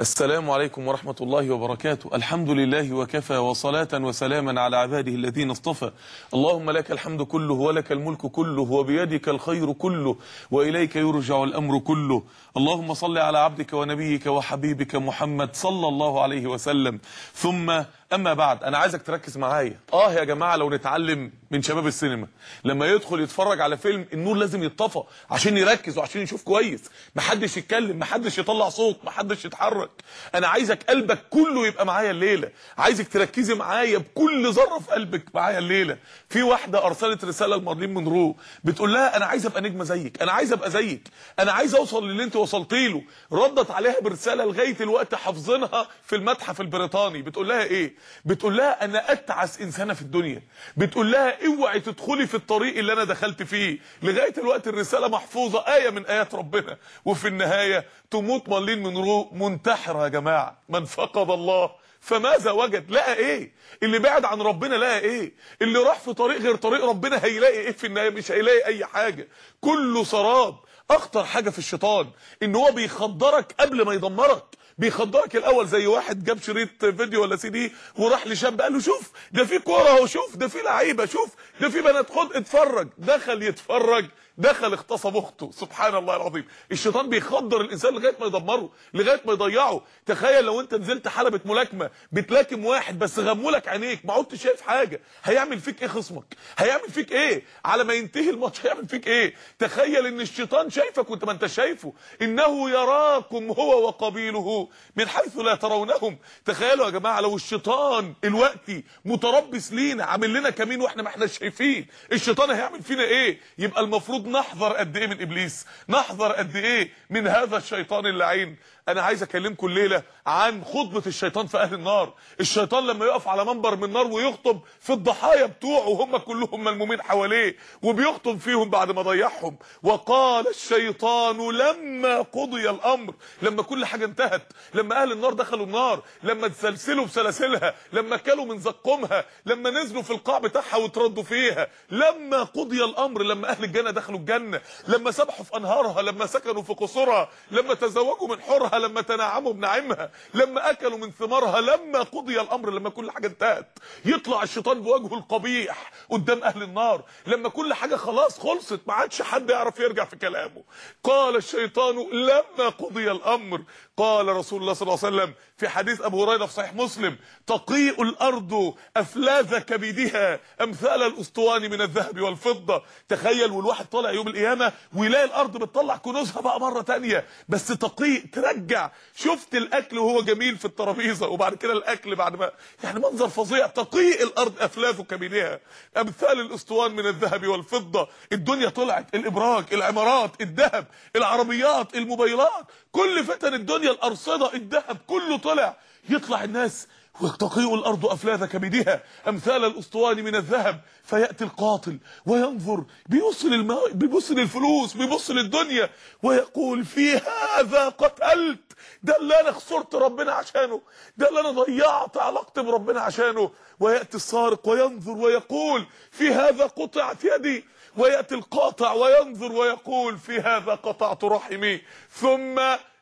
السلام عليكم ورحمة الله وبركاته. الحمد لله وكفى وصلاة وسلاما على عباده الذين اصطفى. اللهم لك الحمد كله ولك الملك كله وبيدك الخير كله وإليك يرجع الأمر كله. اللهم صل على عبدك ونبيك وحبيبك محمد صلى الله عليه وسلم. ثم أما بعد أنا عايزك تركز معايا. آه يا جماعة لو نتعلم من شباب السينما. لما يدخل يتفرج على فيلم النور لازم يتطفى عشان يركز وعشان يشوف كويس. محدش يتكلم محدش يطلع صوت محدش يتحرك. أنا عايزك قلبك كله يبقى معايا الليلة. عايزك تركزي معايا بكل ذره في قلبك معايا الليلة. في واحدة أرسلت رسالة لمارلين منرو بتقول لها أنا عايزه أبقى نجمة زيك أنا عايزه أبقى زيك. أنا عايزه أوصل للي أنت وصلتي له. ردت عليها برسالة لغاية الوقت حافظينها في المتحف البريطاني. بتقول لها إيه؟ بتقول لها أنا أتعس إنسانة في الدنيا. بتقول لها اوعي تدخلي في الطريق اللي أنا دخلت فيه. لغاية الوقت الرسالة محفوظة آية من آيات ربنا. وفي النهاية تموت مارلين منرو منتحره يا جماعة. من فقد الله فماذا وجد لقى إيه؟ اللي بعد عن ربنا لقى إيه؟ اللي راح في طريق غير طريق ربنا هيلاقي إيه في النهاية؟ مش هيلاقي أي حاجة. كله سراب. أخطر حاجة في الشيطان إن هو بيخدرك قبل ما يدمرك. بيخدرك الأول زي واحد جاب شريط فيديو ولا سي دي وراح لشاب قال له شوف ده في كورة أهو شوف ده في لعيبة شوف ده في بنات خد اتفرج دخل يتفرج. دخل اغتصب أخته. سبحان الله العظيم. الشيطان بيخدر الإنسان لغاية ما يدمره لغاية ما يضيعه. تخيل لو أنت نزلت حلبة ملاكمة بتلاكم واحد بس غمولك عينيك ما عدتش شايف حاجة. هيعمل فيك إيه خصمك؟ هيعمل فيك إيه؟ على ما ينتهي الماتش هيعمل فيك إيه؟ تخيل إن الشيطان شايفك وأنت ما انت شايفه. إنه يراكم هو وقبيله من حيث لا ترونهم. تخيلوا يا جماعة لو الشيطان الوقتي متربص لينا عامل لنا كمين وإحنا ما إحناش شايفين. الشيطان هيعمل فينا إيه؟ يبقى المفروض نحذر قد إيه من إبليس؟ نحذر قد إيه من هذا الشيطان اللعين؟ أنا عايز اكلمكم الليلة عن خطبة الشيطان في أهل النار. الشيطان لما يقف على منبر من نار ويخطب في الضحايا بتوعه وهم كلهم ملمومين حواليه وبيخطب فيهم بعد ما ضيعهم. وقال الشيطان لما قضي الأمر لما كل حاجة انتهت لما أهل النار دخلوا النار لما اتسلسلوا بسلاسلها لما كلوا من زقومها لما نزلوا في القاع بتاعها وتردوا فيها. لما قضي الأمر لما أهل الجنة دخلوا الجنة لما سبحوا في أنهارها لما سكنوا في قصورها لما تزوجوا من حورها لما تنعموا بنعيمها لما أكلوا من ثمارها لما قضي الأمر لما كل حاجة انتهت. يطلع الشيطان بوجهه القبيح قدام أهل النار. لما كل حاجة خلاص خلصت ما عادش حد يعرف يرجع في كلامه. قال الشيطان لما قضي الأمر قال رسول الله صلى الله عليه وسلم في حديث أبو هريرة في صحيح مسلم تقيء الأرض افلاذ كبدها أمثال الأسطوان من الذهب والفضة. تخيل والواحد طالع يوم القيامة ويلاقي الأرض بتطلع كنوزها بقى مرة تانية. بس تقيء ترجع. شفت الأكل وهو جميل في الترابيزة وبعد كده الأكل بعد ما يعني منظر فظيع. تقيء الأرض افلاذ كبدها أمثال الأسطوان من الذهب والفضة. الدنيا طلعت الإبراج العمارات الذهب العربيات الموبايلات. كل فتن الدنيا الأرصدة الذهب كله طلع. يطلع الناس وتقيء الأرض افلاذ كبدها أمثال الاسطوان من الذهب. فيأتي القاتل وينظر بيبص للماء بيبص للفلوس بيبص للدنيا ويقول في هذا قتلت. ده اللي أنا خسرت ربنا عشانه. ده اللي أنا ضيعت علاقتي بربنا عشانه. ويأتي السارق وينظر ويقول في هذا قطعت يدي. ويأتي القاطع وينظر ويقول في هذا قطعت رحمي. ثم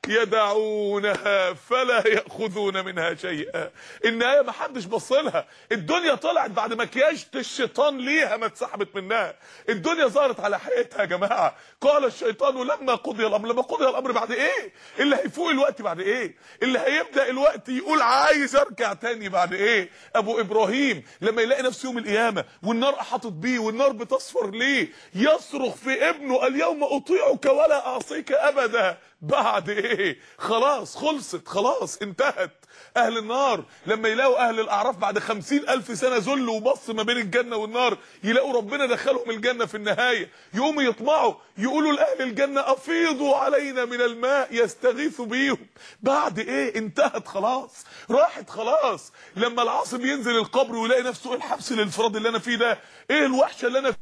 يدعونها فلا يأخذون منها شيئا. النهايه ما حدش بص لها. الدنيا طلعت بعد مكياج الشيطان ليها ما اتسحبت منها. الدنيا ظهرت على حقيقتها يا جماعة. قال الشيطان لما قضي الأمر لما قضي الأمر بعد إيه؟ اللي هيفوق الوقت بعد إيه؟ اللي هيبدأ الوقت يقول عايز أرجع تاني بعد إيه؟ أبو إبراهيم لما يلاقي نفسه يوم القيامة والنار احاطت بيه والنار بتصفر ليه؟ يصرخ في ابنه اليوم أطيعك ولا أعصيك أبدا. بعد إيه؟ خلاص خلصت خلاص انتهت. أهل النار لما يلاقوا أهل الأعراف بعد خمسين ألف سنة ذل وبص ما بين الجنة والنار يلاقوا ربنا دخلهم الجنة في النهاية. يقوموا يطمعوا يقولوا لأهل الجنة أفيضوا علينا من الماء يستغيثوا بيهم. بعد إيه؟ انتهت خلاص. راحت خلاص. لما العاصم ينزل القبر ويلاقي نفسه إيه الحبس الانفرادي اللي أنا فيه ده؟ إيه الوحشة اللي أنا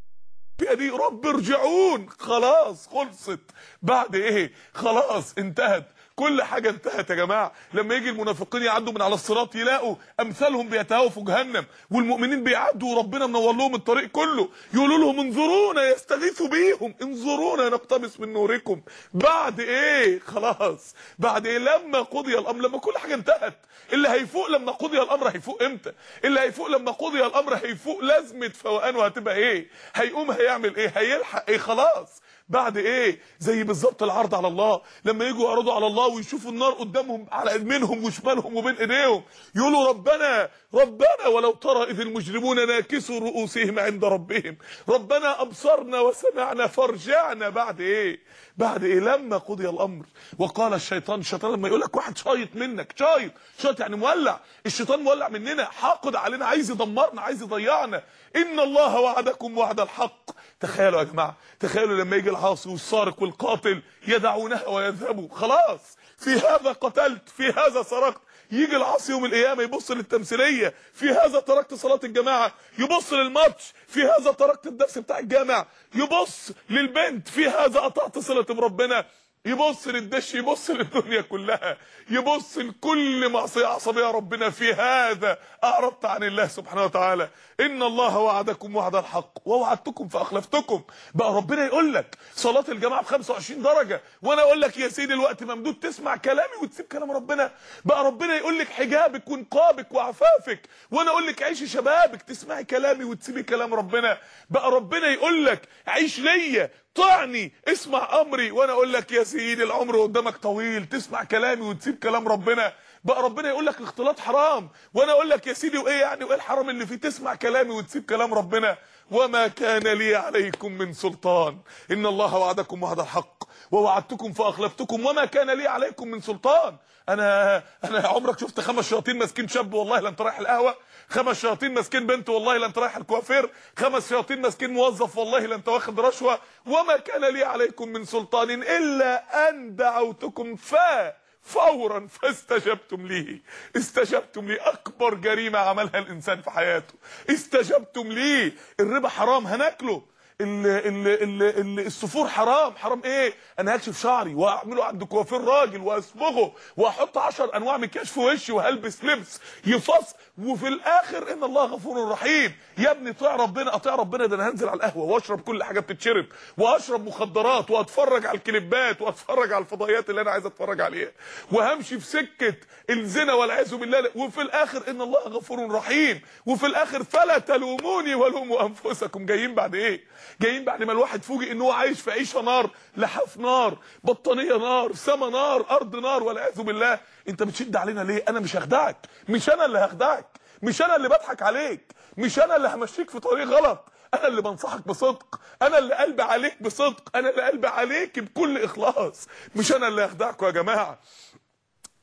دي رب ارجعون. خلاص خلصت. بعد إيه؟ خلاص انتهت. كل حاجة انتهت يا جماعة. لما يجي المنافقين يعدوا من على الصراط يلاقوا أمثالهم بيتهاووا في جهنم والمؤمنين بيعدوا وربنا منور لهم الطريق كله. يقولوا لهم انظرونا يستغيثوا بيهم. انظرونا نقتبس من نوركم. بعد إيه؟ خلاص. بعد إيه؟ لما قضي الأمر لما كل حاجة انتهت. اللي هيفوق لما قضي الأمر هيفوق إمتى؟ اللي هيفوق لما قضي الأمر هيفوق لازمة فوقانه هتبقى إيه؟ هيقوم هيعمل إيه؟ هيلحق إيه؟ خلاص. بعد إيه؟ زي بالظبط العرض على الله. لما يجوا يعرضوا على الله ويشوفوا النار قدامهم على منهم وشمالهم وبين إيديهم يقولوا ربنا ربنا ولو ترى إذ المجرمون ناكسوا رؤوسهم عند ربهم. ربنا أبصرنا وسمعنا فارجعنا. بعد إيه؟ بعد إيه؟ لما قضي الأمر. وقال الشيطان الشيطان لما يقول لك واحد شايط منك شايط شايط يعني مولع. الشيطان مولع مننا حاقد علينا عايز يدمرنا عايز يضيعنا. ان الله وعدكم وعد الحق. تخيلوا يا جماعة تخيلوا لما يجي العاصي والسارق والقاتل يدعونها ويذهبوا خلاص في هذا قتلت في هذا سرقت. يجي العاصي يوم القيامة يبص للتمثيلية. في هذا تركت صلاة الجماعة يبص للماتش. في هذا تركت الدرس بتاع الجامع يبص للبنت. في هذا قطعت صلة بربنا. يبص للدش يبص للدنيا كلها يبص لكل معصية عصبية ربنا في هذا أعرضت عن الله سبحانه وتعالى. إن الله وعدكم وعد الحق ووعدتكم فأخلفتكم. بقى ربنا يقول لك صلاة الجماعة ب 25 درجة وأنا أقول لك يا سيدي الوقت ممدود تسمع كلامي وتسيب كلام ربنا. بقى ربنا يقول لك حجابك ونقابك وعفافك وأنا أقول لك عيشي شبابك تسمعي كلامي وتسيبي كلام ربنا. بقى ربنا يقول لك عيش ليا طعني اسمع أمري وأنا أقول لك يا سيدي العمر قدامك طويل تسمع كلامي وتسيب كلام ربنا. بقى ربنا يقول لك الاختلاط حرام. وأنا أقول لك يا سيدي وإيه يعني؟ وإيه الحرام اللي فيه تسمع كلامي وتسيب كلام ربنا؟ وما كان لي عليكم من سلطان. إن الله وعدكم وعد الحق. ووعدتكم فاخلفتكم وما كان لي عليكم من سلطان. أنا أنا عمرك شفت خمس شياطين ماسكين شاب والله لا انت رايح القهوة. خمس شياطين ماسكين بنت والله لا انت رايح الكوافير. خمس شياطين ماسكين موظف والله لا انت واخد رشوة. وما كان لي عليكم من سلطان إلا أن دعوتكم فا فورا فاستجبتم لي. استجبتم لي. أكبر جريمة عملها الإنسان في حياته. استجبتم لي. الربا حرام هناكله. ال السفور حرام. حرام إيه؟ أنا هكشف شعري وأعمله عند كوافير راجل واصبغه وأحط 10 أنواع مكياج في وشي وهلبس لبس يفص وفي الآخر إن الله غفور رحيم. يا ابني طيع ربنا اطيع ربنا ده أنا هنزل على القهوة واشرب كل حاجة بتتشرب واشرب مخدرات واتفرج على الكليبات واتفرج على الفضائيات اللي أنا عايز أتفرج عليها وهمشي في سكة الزنا والعياذ بالله. وفي الآخر إن الله غفور رحيم. وفي الآخر فلا تلوموني ولوموا أنفسكم. جايين بعد إيه؟ جايين بعد ما الواحد فوجئ إن هو عايش في عيشة نار لحاف نار بطانية نار سما نار أرض نار والعياذ بالله. انت بتشد علينا ليه؟ أنا مش هخدعك مش أنا اللي هخدعك مش أنا اللي بضحك عليك. مش أنا اللي همشيك في طريق غلط. أنا اللي بنصحك بصدق. أنا اللي قلبي عليك بصدق. أنا اللي قلبي عليك بكل إخلاص. مش أنا اللي هخدعكم يا جماعة.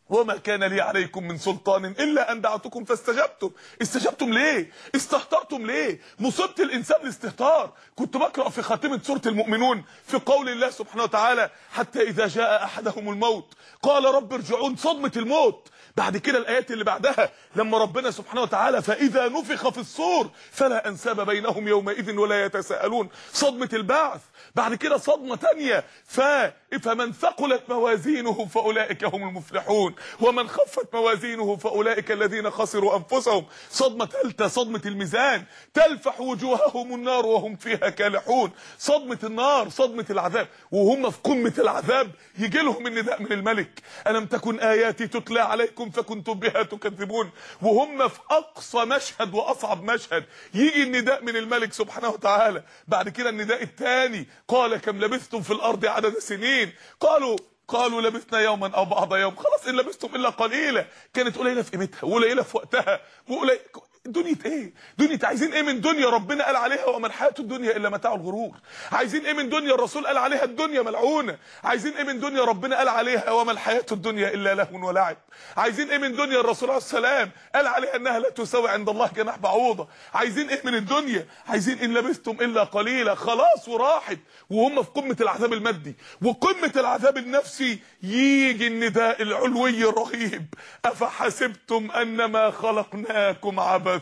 وما كان لي عليكم من سلطان إلا أن دعوتكم فاستجبتم. استجبتم ليه؟ استهترتم ليه؟ مصيبه الإنسان الاستهتار. كنت بقرأ في خاتمة سورة المؤمنون في قول الله سبحانه وتعالى حتى إذا جاء أحدهم الموت قال رب ارجعون صدمة الموت. بعد كده الآيات اللي بعدها لما ربنا سبحانه وتعالى فإذا نفخ في الصور فلا أنساب بينهم يومئذ ولا يتساءلون. صدمة البعث. بعد كده صدمة ثانية فمن ثقلت موازينه فأولئك هم المفلحون. ومن خفت موازينه فأولئك الذين خسروا أنفسهم. صدمة ثالثه صدمة الميزان. تلفح وجوههم النار وهم فيها كالحون. صدمة النار صدمة العذاب. وهم في قمة العذاب. يجي لهم النداء من الملك. ألم تكن آياتي تتلى عليكم فكنتم بها تكذبون؟ وهم في أقصى مشهد وأصعب مشهد. يجي النداء من الملك سبحانه وتعالى. بعد كده النداء الثاني. قال كم لبثتم في الأرض عدد سنين؟ قالوا قالوا لبثنا يوما أو بعض يوم. خلاص إن لبثتم إلا قليلا. كانت قليلة في قيمتها وقليلة في وقتها دنيا إيه؟ دنيا عايزين إيه من دنيا ربنا قال عليها وما الحياة الدنيا إلا متاع الغرور. عايزين إيه من دنيا الرسول قال عليها الدنيا ملعونة. عايزين إيه من دنيا ربنا قال عليها وما الحياة الدنيا إلا لهو ولعب. عايزين إيه من دنيا الرسول عليه السلام قال عليها إنها لا تساوي عند الله جناح بعوضة. عايزين إيه من الدنيا؟ عايزين إن لبثتم إلا قليلا. خلاص وراحت. وهم في قمة العذاب المادي. وقمة العذاب النفسي. يجي النداء العلوي الرهيب. أفحسبتم أنما خلقناكم عبثا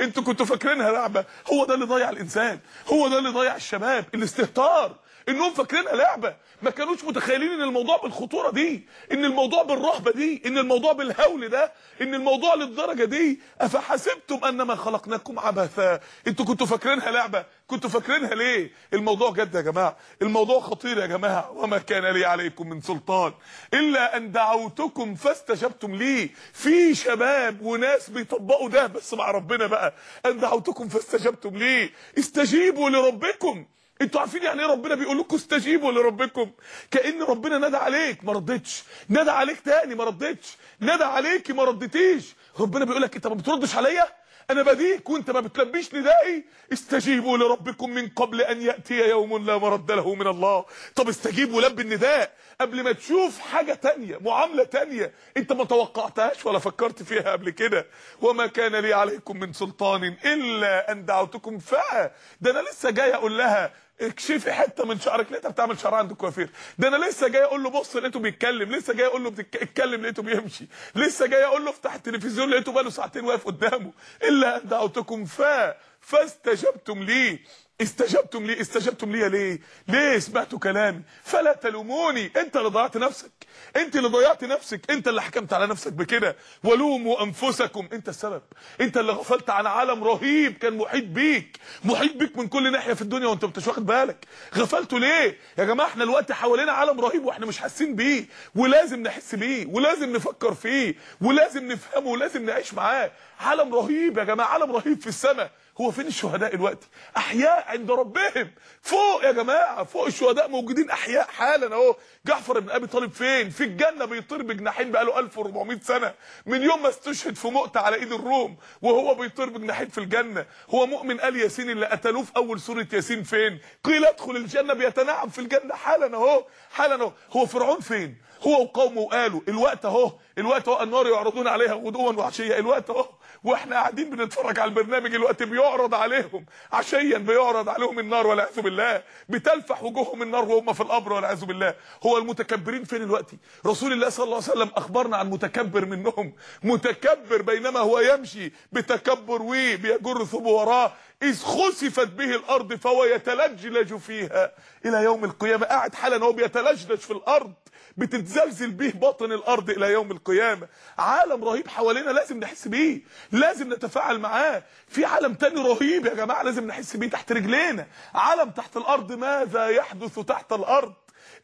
أنتوا كنتوا فاكرينها لعبة. هو ده اللي ضيع الإنسان. هو ده اللي ضيع الشباب. الاستهتار. إنهم فاكرينها لعبة. ما كانوش متخيلين إن الموضوع بالخطورة دي إن الموضوع بالرهبة دي إن الموضوع بالهول ده إن الموضوع للدرجة دي. أفحسبتم أنما خلقناكم عبثا. أنتوا كنتوا فاكرينها لعبة. كنتوا فاكرينها ليه؟ الموضوع جد يا جماعة. الموضوع خطير يا جماعة. وما كان لي عليكم من سلطان. إلا أن دعوتكم فاستجبتم لي. في شباب وناس بيطبقوا ده. بس مع ربنا بقى. أن دعوتكم فاستجبتم لي. استجيبوا لربكم. أنتوا عارفين يعني إيه ربنا بيقول لكم استجيبوا لربكم؟ كأن ربنا نادى عليك ما ردتش. نادى عليك تاني ما ردتش. نادى عليكي ما ردتيش. ربنا بيقول لك انت ما بتردش عليا؟ أنا بديك وانت ما بتلبيش ندائي. استجيبوا لربكم من قبل أن يأتي يوم لا مرد له من الله. طب استجيب ولب النداء قبل ما تشوف حاجة تانية معاملة تانية. انت ما توقعتهاش ولا فكرت فيها قبل كده. وما كان لي عليكم من سلطان إلا أن دعوتكم فا ده أنا لسه جاي أقول لها اكشفي حتة من شعرك لقيتها بتعمل شعر عند الكوافير. ده أنا لسه جاي أقول له بص لقيته بيتكلم لسه جاي أقول له بتتكلم لقيته بيمشي. لسه جاي أقول له افتح التلفزيون لقيته بقاله ساعتين واقف قدامه. إلا دعوتكم فا فاستجبتم لي. استجبتم لي. استجبتم لي ليه؟ ليه سمعتوا كلامي؟ فلا تلوموني. انت اللي ضيعت نفسك. انت اللي ضيعت نفسك. انت اللي حكمت على نفسك بكده. ولوموا أنفسكم. انت السبب. انت اللي غفلت عن عالم رهيب كان محيط بيك. محيط بيك من كل ناحية في الدنيا وانت مش واخد بالك. غفلتوا ليه؟ يا جماعة إحنا الوقت حوالينا عالم رهيب وإحنا مش حاسين بيه. ولازم نحس بيه. ولازم نفكر فيه. ولازم نفهمه. ولازم نعيش معاه. عالم رهيب يا جماعة. عالم رهيب في السماء. هو فين الشهداء دلوقتي أحياء عند ربهم. فوق يا جماعة فوق الشهداء موجودين أحياء حالا أهو. جعفر بن أبي طالب فين؟ في الجنة بيطير بجناحين بقاله 1400 سنة. من يوم ما استشهد في مؤتة على إيد الروم وهو بيطير بجناحين في الجنة هو مؤمن آل ياسين اللي قتلوه في أول سورة ياسين فين؟ قيل ادخل الجنة بيتنعم في الجنة حالا أهو حالا أهو. هو فرعون فين؟ هو وقومه قالوا الوقت أهو الوقت أهو النار يعرضون عليها غدوا وعشيه الوقت أهو. وإحنا قاعدين بنتفرج على البرنامج الوقت بيعرض عليهم. عشيا بيعرض عليهم النار والعياذ بالله. بتلفح وجوههم النار وهم في القبر والعياذ بالله. هو المتكبرين فين الوقت؟ رسول الله صلى الله عليه وسلم أخبرنا عن متكبر منهم. متكبر بينما هو يمشي بتكبر وبيجر ثوبه وراه. إذ خسفت به الأرض فهو يتلجلج فيها. إلى يوم القيامة قاعد حالا هو بيتلجلج في الأرض. بتتزلزل به باطن الأرض إلى يوم القيامة. عالم رهيب حوالينا لازم نحس بيه لازم نتفاعل معاه. في عالم تاني رهيب يا جماعة لازم نحس بيه تحت رجلينا. عالم تحت الأرض ماذا يحدث تحت الأرض؟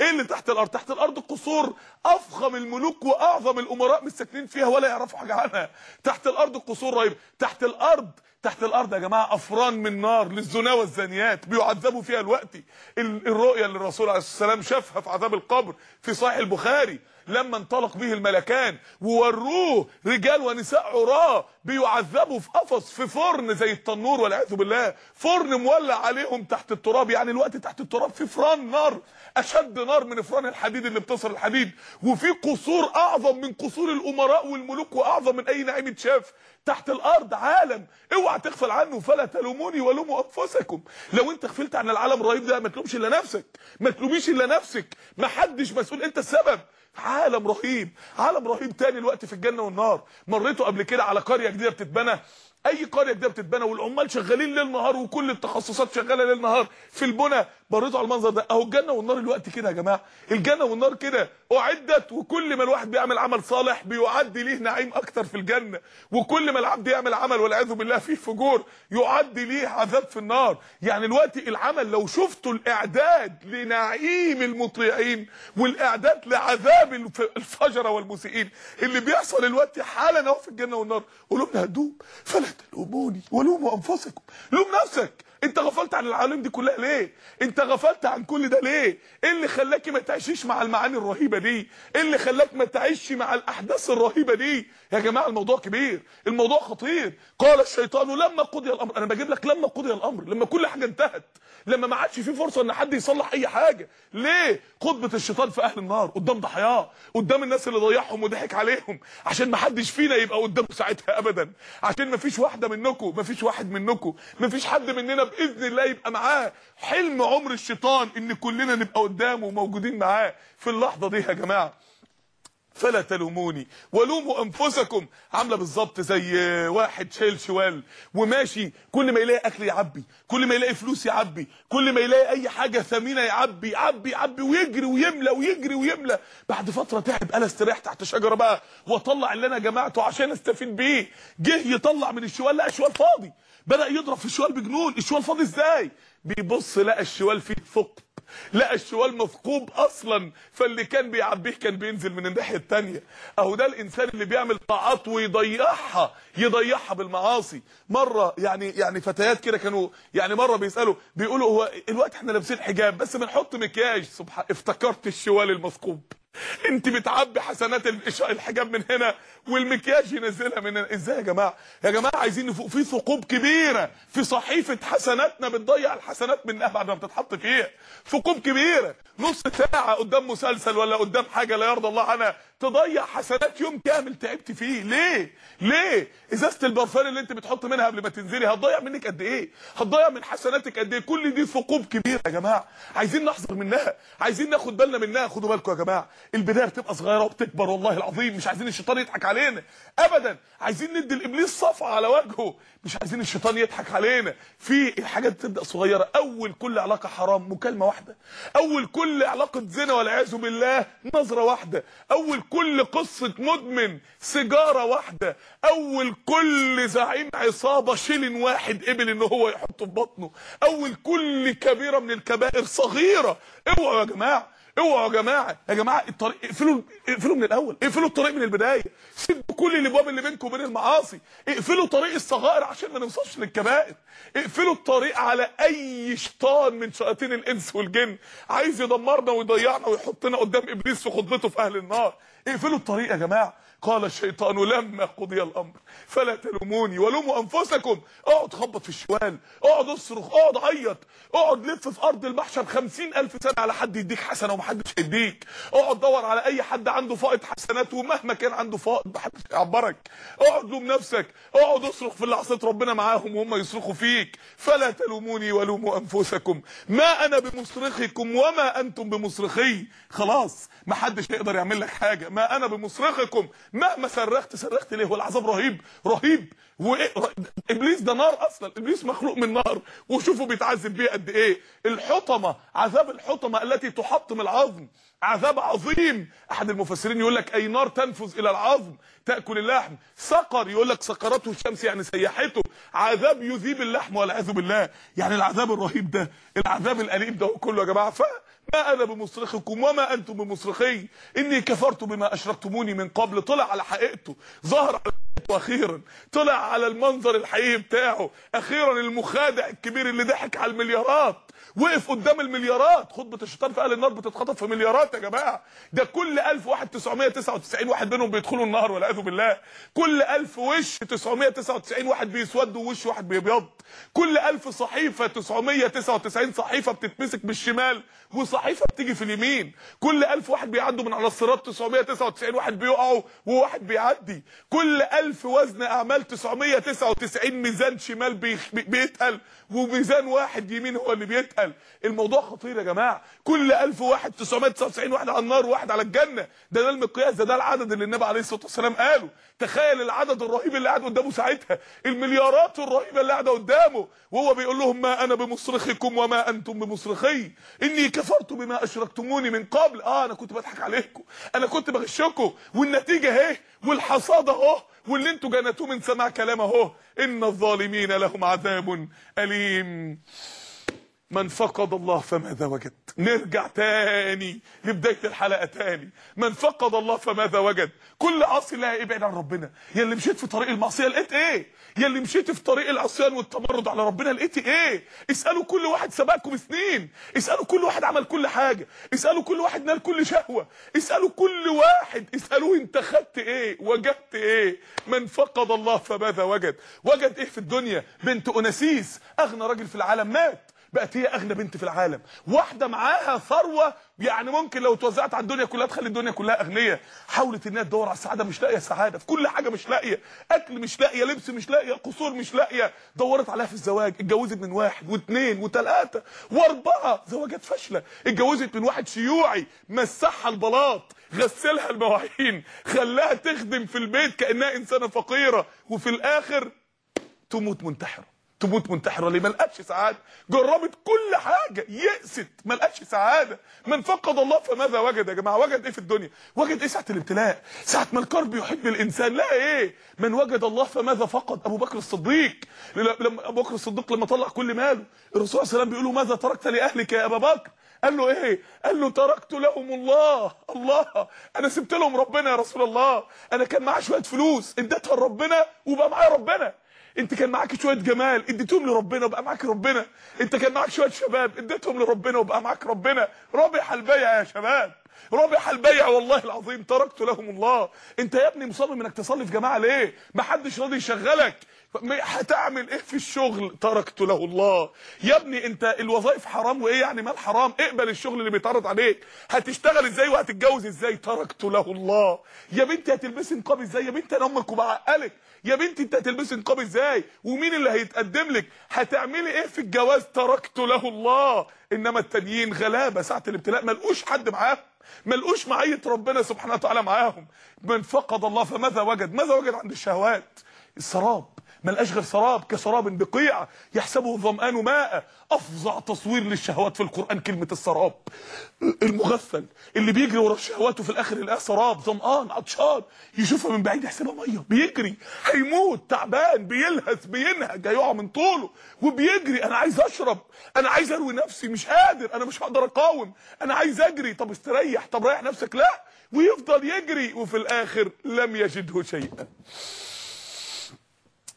إيه اللي تحت الأرض تحت الأرض قصور أفخم الملوك وأعظم الأمراء مش ساكنين فيها ولا يعرفوا حاجة عنها. تحت الأرض قصور رهيب. تحت الأرض تحت الأرض يا جماعة أفران من نار للزنا والزانيات بيعذبوا فيها الوقت. الرؤيا اللي الرسول عليه الصلاة والسلام شافها في عذاب القبر في صحيح البخاري لما انطلق به الملكان ووروه رجال ونساء عراة بيعذبوا في قفص في فرن زي التنور والعياذ بالله. فرن مولع عليهم تحت التراب يعني الوقت تحت التراب في فران نار أشد نار من فران الحديد اللي بتصل الحديد. وفي قصور أعظم من قصور الأمراء والملوك وأعظم من أي نعيم اتشاف تحت الأرض عالم. اوعى تغفل عنه فلا تلوموني ولوموا أنفسكم. لو انت غفلت عن العالم الرهيب ده ما تلومش إلا نفسك. ما تلوميش إلا نفسك. ما حدش مسؤول. انت السبب. عالم رهيب. عالم رهيب تاني الوقت في الجنة والنار. مريتوا قبل كده على قرية جديده بتتبنى. أي قرية جديده بتتبنى والعمال شغالين ليل نهار وكل التخصصات شغالة ليل نهار في البنى. مريتوا على المنظر ده. أهو الجنة والنار الوقت كده يا جماعة. الجنة والنار كده. أعدت وكل ما الواحد بيعمل عمل صالح بيعد ليه نعيم أكتر في الجنة. وكل ما العبد يعمل عمل والعياذ بالله فيه فجور يعد ليه عذاب في النار. يعني الوقت العمل لو شفتوا الإعداد لنعيم المطيعين والإعداد لعذاب الفجره والمسيئين. اللي بيحصل الوقت حالا أهو في الجنة والنار. قلوبنا هتدوب فلا تلوموني ولوموا أنفسكم. لوم نفسك. انت غفلت عن العالم دي كلها ليه؟ انت غفلت عن كل ده ليه؟ إيه اللي خلاك ما تعيشيش مع المعاني الرهيبة دي؟ إيه اللي خلاك ما تعيش مع الأحداث الرهيبة دي؟ يا جماعة الموضوع كبير الموضوع خطير. قال الشيطان لما قضي الامر أنا بجيب لك لما قضي الأمر لما كل حاجة انتهت لما ما عادش في فرصة إن حد يصلح أي حاجة. ليه؟ خطبه الشيطان في أهل النار قدام ضحاياه قدام الناس اللي ضيعهم وضحك عليهم عشان ما حدش فينا يبقى قدامه ساعتها ابدا. عشان ما فيش واحدة منكم ما فيش واحد منكم ما فيش حد مننا بإذن الله يبقى معاه. حلم عمر الشيطان إن كلنا نبقى قدامه وموجودين معاه. في اللحظة دي يا جماعة. فلا تلوموني. ولوموا أنفسكم. عاملة بالظبط زي واحد شايل شوال وماشي. كل ما يلاقي أكل يعبي. كل ما يلاقي فلوس يعبي. كل ما يلاقي أي حاجة ثمينة يعبي. يعبي يعبي ويجري ويملى ويجري ويملى. بعد فترة تعب قال استريح تحت شجرة بقى. وأطلع اللي أنا جمعته عشان أستفيد بيه. جه يطلع من الشوال لقى الشوال فاضي. بدأ يضرب في الشوال بجنون. الشوال فاضي إزاي؟ بيبص لقى الشوال فيه ثقب لقى الشوال مثقوب أصلا فاللي كان بيعبيه كان بينزل من الناحية الثانية أهو ده الإنسان اللي بيعمل طاعات ويضيعها يضيعها بالمعاصي. مرة يعني يعني فتيات كده كانوا يعني مرة بيسألوا بيقولوا هو الوقت إحنا لابسين حجاب بس بنحط مكياج. سبحان افتكرت الشوال المثقوب انت بتعبي حسنات الحجاب من هنا والمكياج ينزلها من هنا. إزاي يا جماعة؟ يا جماعة عايزين نفوق في ثقوب كبيرة. في صحيفة حسناتنا بتضيع الحسنات منها بعد ما بتتحط فيها. ثقوب كبيرة. نص ساعة قدام مسلسل ولا قدام حاجة لا يرضى الله عنها. تضيع حسنات يوم كامل تعبت فيه. ليه؟ ليه؟ إزازة البرفان اللي أنت بتحط منها قبل ما تنزلي هتضيع منك قد إيه؟ هتضيع من حسناتك قد إيه؟ كل دي ثقوب كبيرة يا جماعة. عايزين نحذر منها. عايزين ناخد بالنا منها. خدوا بالكم يا جماعة. البداية بتبقى صغيرة وبتكبر والله العظيم. مش عايزين الشيطان يضحك علينا. ابدا. عايزين ندي الإبليس صفعة على وجهه. مش عايزين الشيطان يضحك علينا. في الحاجات تبدا صغيرة. أول كل علاقة حرام. مكالمة واحدة. أول كل علاقة زنا والعياذ بالله نظرة واحدة. أول كل قصة مدمن سيجارة واحدة. أول كل زعيم عصابة شيلن واحد قبل ان هو يحطه في بطنه. أول كل كبيرة من الكبائر صغيرة. اوعوا يا جماعة. اوعوا يا جماعة يا جماعة الطريق اقفلوا اقفلوا من الأول اقفلوا الطريق من البداية. سدوا كل الابواب اللي بينكم وبين المعاصي. اقفلوا طريق الصغائر عشان ما نوصلش للكبائر. اقفلوا الطريق على أي شيطان من شياطين الإنس والجن. عايز يدمرنا ويضيعنا ويحطنا قدام إبليس خطبته في أهل النار. اقفلوا الطريق يا جماعة. قال الشيطان لما قضي الأمر. فلا تلوموني ولوموا أنفسكم. اقعد خبط في الشوال اقعد اصرخ اقعد عيط اقعد لف في أرض المحشر خمسين ألف سنة على حد يديك حسنة ومحدش يديك اقعد دور على اي حد عنده فائض حسنات ومهما كان عنده فائض محدش يعبرك اقعد لوم نفسك. اقعد اصرخ في عصيت ربنا معاهم وهم يصرخوا فيك. فلا تلوموني ولوموا انفسكم. ما أنا بمصرخكم وما أنتم بمصرخي. خلاص محدش يقدر يعمل لك حاجة. ما أنا بمصرخكم. مهما صرخت صرخت ليه؟ والعذاب رهيب. رهيب. وايه إبليس ده نار أصلا. إبليس مخلوق من نار. وشوفوا بيتعذب بيه قد إيه. الحطمة عذاب الحطمة التي تحطم العظم. عذاب عظيم. أحد المفسرين يقول لك أي نار تنفذ إلى العظم تأكل اللحم. سقر يقول لك سقرته الشمس يعني سيحته. عذاب يذيب اللحم والعياذ بالله. يعني العذاب الرهيب ده العذاب الأليم ده كله يا جماعة. ف ما أنا بمصرخكم وما أنتم بمصرخي. إني كفرت بما أشركتموني من قبل. طلع على حقيقته. ظهر على وأخيرا طلع على المنظر الحقيقي بتاعه. أخيرا المخادع الكبير اللي ضحك على المليارات. وقف قدام المليارات. خطبة الشيطان في أهل النار بتتخطف في مليارات يا جماعة. ده كل 1000 واحد 999 واحد منهم بيدخلوا النار والعياذ بالله. كل 1000 وش 999 واحد بيسود ووش واحد بيبيض. كل 1000 صحيفة 999 صحيفة بتتمسك بالشمال. وصحيفة بتيجي في اليمين. كل 1000 واحد بيعدوا من على الصراط 999 واحد بيقعوا وواحد بيعدي. كل 1000 وزن أعمال 999 ميزان شمال بيتقل وميزان واحد يمين هو اللي بيتقل. الموضوع خطير يا جماعة. كل 1000 واحد 999 واحد على النار وواحد على الجنة. ده ده المقياس ده ده العدد اللي النبي عليه الصلاة والسلام قاله. تخيل العدد الرهيب اللي قاعد قدامه ساعتها. المليارات الرهيبة اللي قاعدة قدامه. وهو بيقول لهم ما أنا بمصرخكم وما أنتم بمصرخي. إني كفرت بما أشركتموني من قبل. آه أنا كنت بضحك عليكم. أنا كنت بغشكم. والنتيجة اهي والحصاد أهو. واللي أنتوا جنتوه من سماع كلام أهو. إن الظالمين لهم عذاب أليم. من فقد الله فماذا وجد نرجع تاني لبداية الحلقة تاني. من فقد الله فماذا وجد كل عاصي لا ابعد عن ربنا. يا اللي مشيت في طريق المعصية لقيت إيه؟ يا اللي مشيت في طريق العصيان والتمرد على ربنا لقيت إيه؟ اسألوا كل واحد سبقكم سنين اسألوا كل واحد عمل كل حاجة. اسألوا كل واحد نال كل شهوة. اسألوا كل واحد. اسألوه انت خدت إيه؟ وجدت إيه؟ من فقد الله فماذا وجد وجد إيه في الدنيا؟ بنت أناسيس. أغنى راجل في العالم مات. بقت هي أغنى بنت في العالم. واحدة معاها ثروة يعني ممكن لو توزعت على الدنيا كلها تخلي الدنيا كلها أغنية. حاولت إنها تدور على السعادة مش لاقية سعادة. في كل حاجة مش لاقية. أكل مش لاقية لبس مش لاقية قصور مش لاقية. دورت عليها في الزواج اتجوزت من واحد واثنين وثلاثه واربعه زواجات فاشلة. اتجوزت من واحد شيوعي مسحها البلاط غسلها المواعين خلاها تخدم في البيت كأنها إنسانة فقيرة. وفي الآخر تموت منتحرة. تموت منتحرة ليه؟ ما لقتش سعادة. جربت كل حاجة. يأست. ما لقتش سعادة. من فقد الله فماذا وجد يا جماعة؟ وجد إيه في الدنيا؟ وجد إيه ساعة الابتلاء؟ ساعة ما الكرب يحب الإنسان. لا إيه. من وجد الله فماذا فقد؟ أبو بكر الصديق. لما أبو بكر الصديق لما طلع كل ماله. الرسول صلى الله عليه وسلم بيقول له ماذا تركت لأهلك يا أبا بكر؟ قال له إيه؟ قال له تركت لهم الله. الله. أنا سبت لهم ربنا يا رسول الله. أنا كان معايا شوية فلوس. اديتها لربنا وبقى معايا ربنا. انت كان معاك شوية جمال اديتهم لربنا وبقى معاك ربنا. انت كان معاك شوية شباب اديتهم لربنا وبقى معاك ربنا. رابح البيع يا شباب رابح البيع والله العظيم تركت لهم الله. انت يا ابني مصمم انك تصلي في جماعة ليه؟ ما حدش راضي يشغلك. هتعمل إيه في الشغل؟ تركت له الله. يا ابني انت الوظائف حرام وايه يعني مال حرام؟ اقبل الشغل اللي بيتعرض عليك. هتشتغل إزاي وهتتجوز إزاي؟ تركت له الله. يا بنتي هتلبسي نقاب إزاي؟ يا بنتي أنا أمك وبعقلك. يا بنتي انت هتلبسي نقاب إزاي؟ ومين اللي هيتقدم لك؟ هتعملي إيه في الجواز تركت له الله؟ انما التانيين غلابة ساعة الابتلاء ملقوش حد معاهم. ملقوش معية ربنا سبحانه وتعالى معاهم. من فقد الله فماذا وجد؟ ماذا وجد عند الشهوات؟ السراب. ملقاش غير سراب كسراب بقيع يحسبه الظمآن ماء. أفظع تصوير للشهوات في القرآن كلمة السراب. المغفل اللي بيجري ورا الشهوات وفي الآخر يلاقيها سراب ظمآن عطشان. يشوفها من بعيد يحسبها مية. بيجري هيموت تعبان بيلهث بينهج هيقع من طوله. وبيجري أنا عايز أشرب. أنا عايز أروي نفسي مش قادر. أنا مش هقدر أقاوم. أنا عايز أجري. طب استريح. طب ريح نفسك. لا. ويفضل يجري. وفي الآخر لم يجده شيئا.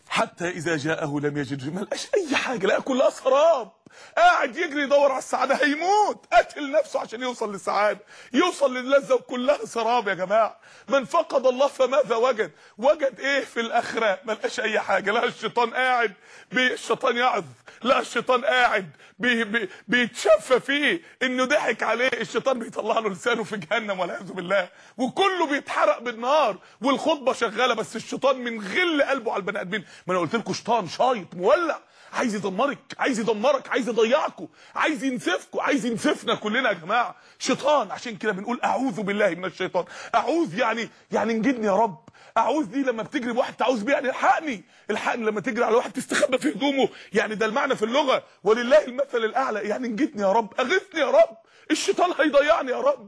حتى إذا جاءه لم يجد ما لقاش أي حاجة؟ لقى كلها سراب قاعد يجري يدور على السعادة هيموت. قتل نفسه عشان يوصل للسعادة. يوصل للذة وكلها سراب يا جماعة. من فقد الله فماذا وجد؟ وجد إيه في الآخرة؟ ما لقاش أي حاجة. لا الشيطان قاعد الشيطان يعظ. لا الشيطان قاعد بي بي بيتشفى فيه. إنه ضحك عليه. الشيطان بيطلع له لسانه في جهنم والعياذ بالله. وكله بيتحرق بالنار والخطبة شغالة بس الشيطان من غل قلبه على البني آدمين. ما أنا قلت لكم شيطان شايط مولع. عايز يدمرك عايز يدمرك عايز يضيعكم عايز ينسفكم عايز ينسفنا كلنا يا جماعة. شيطان عشان كده بنقول أعوذ بالله من الشيطان. أعوذ يعني يعني انجدني يا رب. أعوذ دي لما بتجري بواحد تعوذ بيه يعني الحقني الحقني لما تجري على واحد تستخبى في هدومه. يعني ده المعنى في اللغة. ولله المثل الأعلى. يعني انجدني يا رب أغثني يا رب. الشيطان هيضيعني يا رب.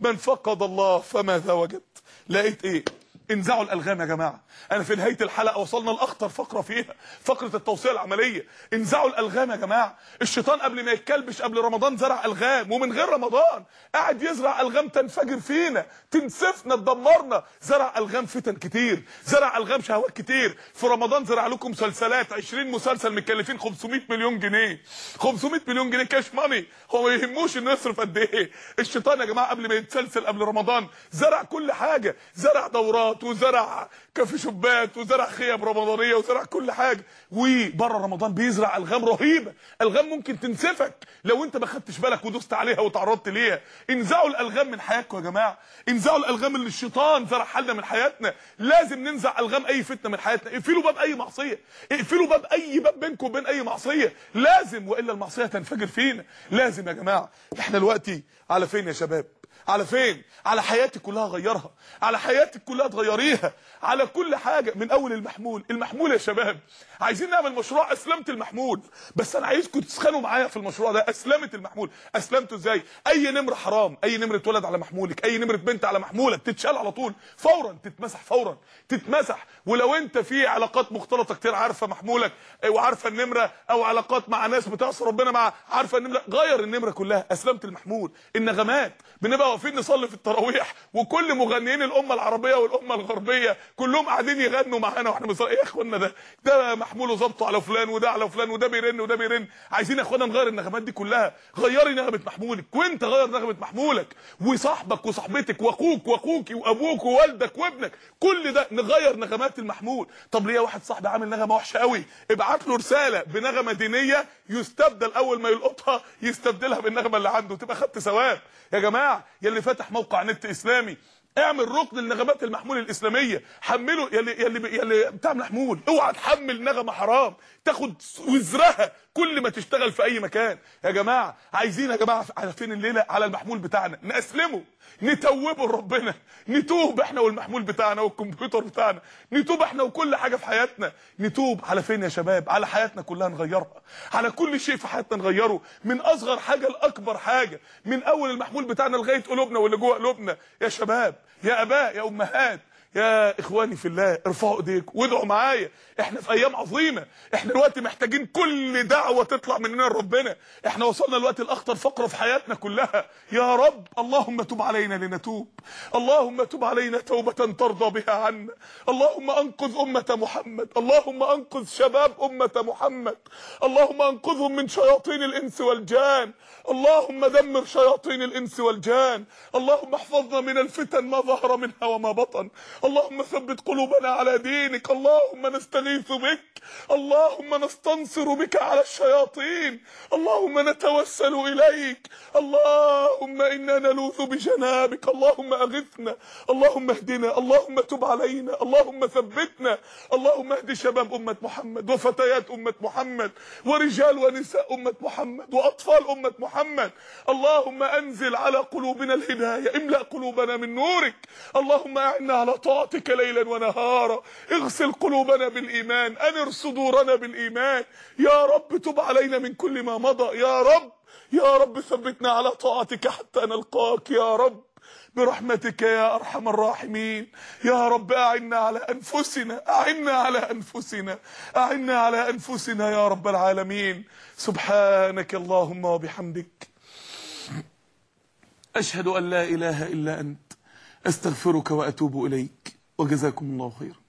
من فقد الله فماذا وجد لقيت إيه؟ انزعوا الألغام يا جماعة. أنا في نهاية الحلقة وصلنا لأخطر فقرة فيها فقرة التوصية العملية. انزعوا الألغام يا جماعة. الشيطان قبل ما يتكلبش قبل رمضان زرع ألغام ومن غير رمضان قاعد يزرع ألغام تنفجر فينا. تنسفنا تدمرنا زرع ألغام فتن كتير زرع ألغام شهوات كتير. في رمضان زرع لكم مسلسلات 20 مسلسل مكلفين 500 مليون جنيه. 500 مليون جنيه كاش ماني هو ما يهموش إنه يصرف قد إيه. الشيطان يا جماعة قبل ما يتسلسل قبل رمضان زرع كل حاجة. زرع دورات وزرع كافي شبات وزرع خيام رمضانية وزرع كل حاجة. وبره رمضان بيزرع الغام رهيبه الغام ممكن تنسفك لو انت ما خدتش بالك ودوست عليها وتعرضت ليها. انزعوا الألغام من حياتكم يا جماعة. انزعوا الألغام اللي الشيطان زرعها لنا من حياتنا. لازم ننزع ألغام أي فتنة من حياتنا. اقفلوا باب أي معصية. اقفلوا باب أي باب بينكم وبين أي معصية. لازم وإلا المعصية تنفجر فينا. لازم يا جماعة. إحنا دلوقتي على فين يا شباب؟ على فين؟ على حياتك كلها غيرها على حياتك كلها تغيريها على كل حاجة من أول المحمول. المحمول يا شباب عايزين نعمل مشروع أسلمة المحمول. بس أنا عايزكم تسخنوا معايا في المشروع ده أسلمة المحمول. أسلمته إزاي؟ أي نمره حرام أي نمره ولد على محمولك أي نمره بنت على محمولك تتشال على طول فورا تتمسح فورا تتمسح. ولو أنت في علاقات مختلطة كتير عارفة محمولك وعارفه النمرة أو علاقات مع ناس بتعصي ربنا مع عارفة النمرة. غير النمرة كلها اسلمه المحمول. النغمات بنبقى واقفين نصلي في التراويح وكل مغنيين الأمة العربية والأمة الغربية كلهم قاعدين يغنوا معانا وإحنا بنصلي. إيه يا اخوانا ده؟ ده محمول وظبطه على فلان وده على فلان وده بيرن وده بيرن. عايزين يا إخوانا نغير النغمات دي كلها. غيري نغمة محمولك. وأنت غير نغمة محمولك. وصاحبك وصاحبتك وأخوك وأخوكي وأبوك ووالدك وابنك. كل ده نغير نغمات المحمول. طب ليه واحد صاحبي عامل نغمة وحشة قوي؟ ابعت له رسالة بنغمة دينية يستبدل أول ما يلقطها يستبدلها بالنغمة اللي عنده. تبقى خدت ثواب. يا جماعة يا اللي فاتح موقع نت إسلامي اعمل ركن النغمات المحمول الإسلامية. حمله يلي يلي يلي بتعمل محمول. اوعى تحمل نغمة حرام. تاخد وزرها كل ما تشتغل في أي مكان. يا جماعة عايزين يا جماعة على فين الليلة؟ على المحمول بتاعنا. نسلمه نتوبه لربنا نتوب إحنا والمحمول بتاعنا والكمبيوتر بتاعنا. نتوب إحنا وكل حاجة في حياتنا. نتوب. على فين يا شباب؟ على حياتنا كلها نغيرها. على كل شيء في حياتنا نغيره. من أصغر حاجة لأكبر حاجة. من أول المحمول بتاعنا لغاية قلوبنا واللي جوه قلوبنا. يا شباب يا أباء يا أمهات. يا إخواني في الله ارفعوا ايديكم وادعوا معايا. إحنا في أيام عظيمة. إحنا دلوقتي محتاجين كل دعوة تطلع مننا لربنا إحنا وصلنا لوقت الأخطر فقرة في حياتنا كلها. يا رب اللهم تب علينا لنتوب. اللهم تب علينا توبة ترضى بها عنا. اللهم أنقذ أمة محمد. اللهم أنقذ شباب أمة محمد. اللهم أنقذهم من شياطين الإنس والجان. اللهم دمر شياطين الإنس والجان. اللهم احفظنا من الفتن ما ظهر منها وما بطن. اللهم ثبت قلوبنا على دينك اللهم نستغيث بك اللهم نستنصر بك على الشياطين اللهم نتوسل إليك اللهم إنا نلوذ بجنابك اللهم أغثنا اللهم اهدنا اللهم تب علينا اللهم ثبتنا اللهم اهد شباب أمة محمد وفتيات أمة محمد ورجال ونساء أمة محمد وأطفال أمة محمد. اللهم أنزل على قلوبنا الهداية املأ قلوبنا من نورك. اللهم أعنا على طاعتك ليلا ونهارا. اغسل قلوبنا بالإيمان. أنر صدورنا بالإيمان. يا رب تب علينا من كل ما مضى. يا رب يا رب ثبتنا على طاعتك حتى نلقاك. يا رب برحمتك يا أرحم الراحمين. يا رب أعنا على أنفسنا. أعنا على أنفسنا. أعنا على أنفسنا يا رب العالمين. سبحانك اللهم وبحمدك. أشهد أن لا إله إلا أنت. أستغفرك وأتوب إليك وجزاكم الله خيرا.